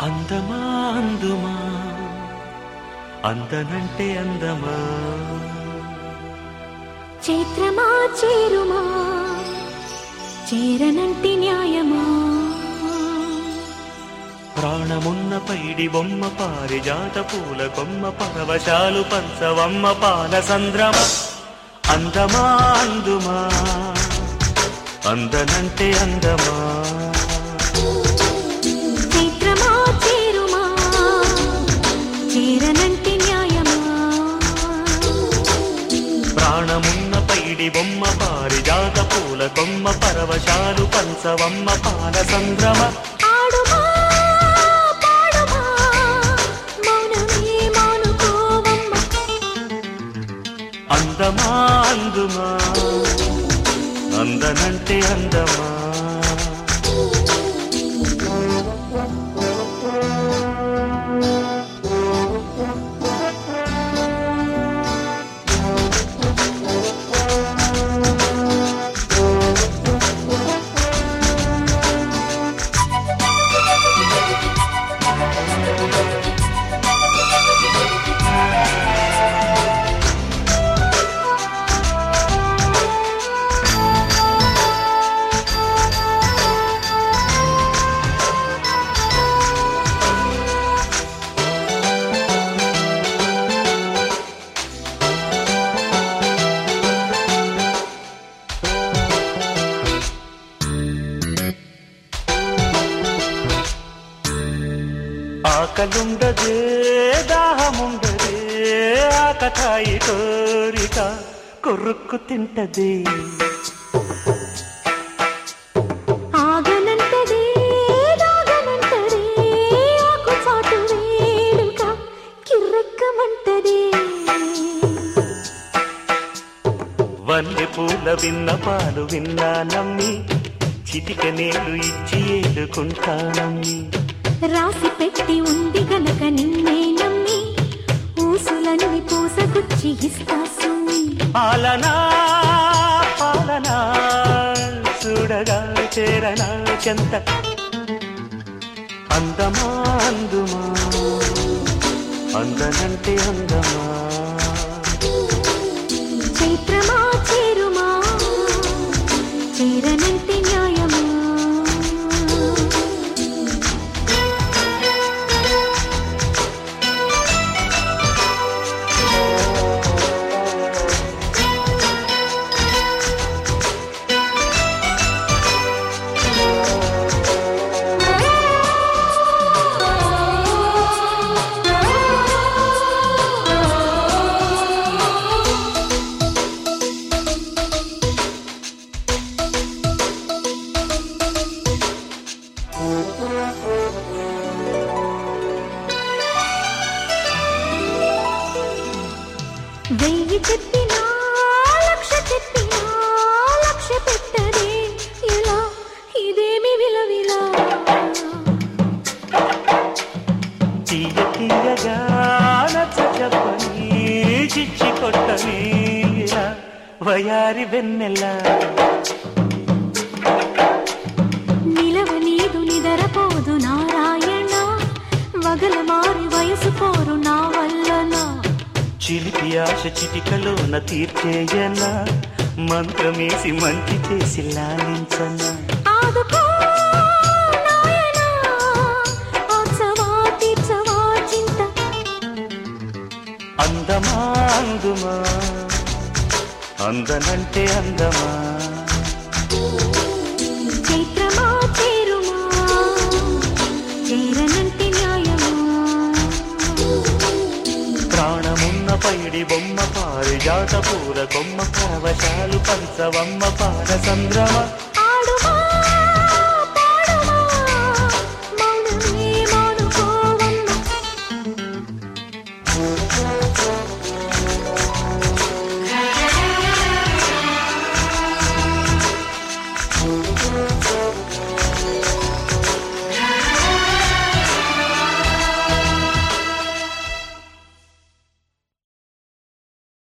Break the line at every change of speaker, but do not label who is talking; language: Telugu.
అందమా అందుమా? అందనంటే అందమా?
చైత్రమా చేరుమా? చేరనంటి న్యాయమా?
ప్రాణమున్న పైడి బొమ్మ పారిజాత పూల కొమ్మ పరవశాలు పంచవమ్మ పాల సంద్రమ. అందమా అందుమా? అందనంటే అందమా? పైడి బొమ్మ పారిజాత పూల కొమ్మ పరవశాలు పంచవమ్మ పాల సంద్రమ. అందమా అందుమా? అందనంటే అందమా? ఆకలుండదే దాహముండదే ఆకతాయి కోరిక కొరుక్కు తింటదే. వన్నె పూల విన్న పాలు విన్నా నమ్మి చిటిక నేలు ఇచ్చి ఏలుకుంటానమ్మి
రాసి పెట్టి ఉంది గనక నిన్నే నమ్మి ఊసులన్నీ పూసగుచ్చి ఇస్తా
పాలనా పాలనా చూడగా చేరనా చెంత. అందమా అందుమా అందనంటే అందమా.
చైత్రమా చేరుమా చేరనంటి న్యాయమా. వెయ్యి చెప్పినా లక్ష చెప్పినా లక్ష పెట్టదే ఇలా ఇదేమి విలవిలా?
తీయ తీయగా నచ్చ చెప్పని చిచ్చి కొట్టని. వయారి వెన్నెల ఆశ చిటికలోన తీర్చేయనా మంత్రమేసి మంచి చేసి లాలించనా? అందమా అందుమా? అందనంటే అందమా? పాడి బొమ్మ పారిజాత పూల కొమ్మ పరవశాలు పంచవమ్మ పాల సంద్రమ.
ఆడుమా